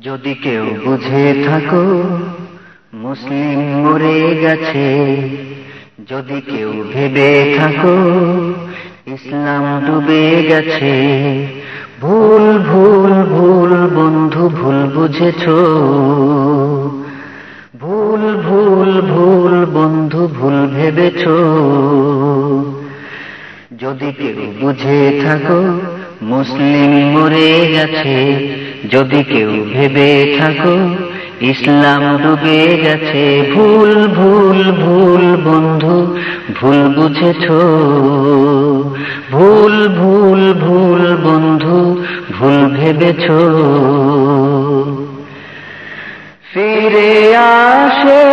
যদি কেউ বুঝে থাকো, মুসলিম মরে গেছে। যদি কেউ ভেবে থাকো, ইসলাম ডুবে গেছে। ভুল ভুল ভুল, বন্ধু, ভুল বুঝেছ। ভুল ভুল ভুল, বন্ধু, ভুল ভেবেছ। যদি কেউ বুঝে থাকো, মুসলিম মরে গেছে। যদি কেউ ভেবে থাকো, ইসলাম ডুবে গেছে। ভুল ভুল ভুল বন্ধু, ভুল বুঝেছ। ভুল ভুল ভুল বন্ধু, ভুল ভেবেছ। ফিরে আসে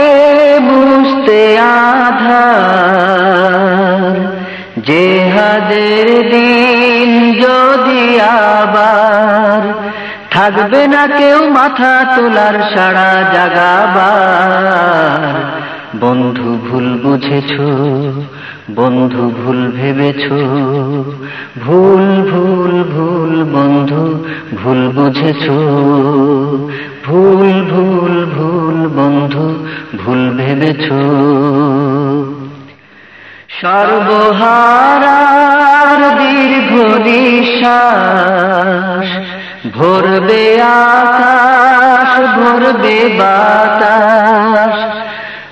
বুঝতে আধার। জেহাদের দিন থাকবে না কেউ মাথা তোলার সারা জাগাবার বন্ধু ভুল বুঝেছ, বন্ধু ভুল ভেবেছ। ভুল ভুল ভুল বন্ধু ভুল বুঝেছ। ভুল ভুল ভুল বন্ধু ভুল ভেবেছ। সর্বহারার দীর্ঘ নিশ্বাস ভরবে আকাশ, ভরবে বাতাস।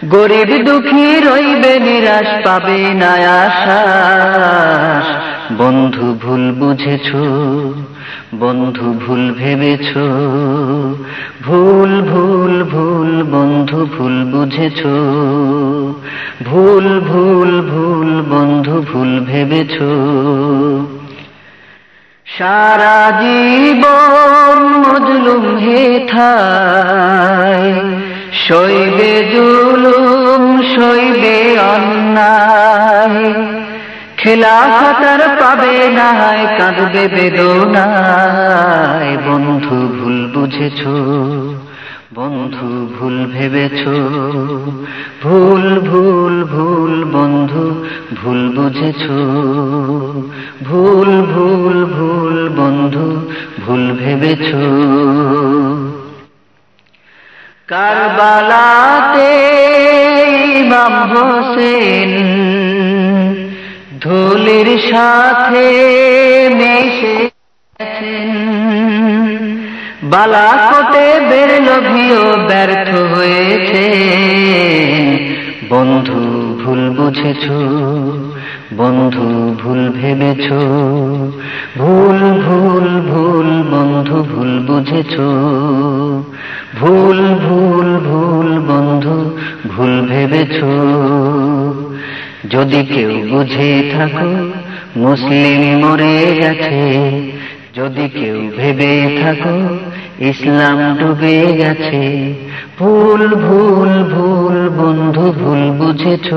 গরিব দুঃখী রইবে নিরাশ, পাবে না আশ্বাস বন্ধু ভুল বুঝেছ, বন্ধু ভুল ভেবেছ। ভুল ভুল ভুল, বন্ধু ভুল বুঝেছ। ভুল ভুল ভুল, বন্ধু ভুল ভেবেছ। সারা জীবন মজলুম হে থায় শৈবে জুলুম, শৈবে অন্যায়। খেলাফাতার পাবে না কাঁদবে বেদনায়। বন্ধু ভুল বুঝেছ, বন্ধু ভুল ভেবেছ। ভুল ভুল ভুল বন্ধু ভুল বুঝেছ। ভুল ভুল ভেবেছ? কারবালাতে ইমাম হোসেন ধুলির সাথে মেশে বালাকোটে বেরল ভিও ব্যর্থ হয়েছে। বুঝেছ, বন্ধু ভুল ভেবেছ, ভুল ভুল ভুল বন্ধু ভুল বুঝেছ, ভুল ভুল ভুল বন্ধু ভুল ভেবেছ। যদি কেউ বুঝে থাকো, মুসলিম মরে গেছে, যদি কেউ ভেবে থাকো ইসলাম ডুবে গেছে। ভুল ভুল ভুল বন্ধু ভুল বুঝেছ।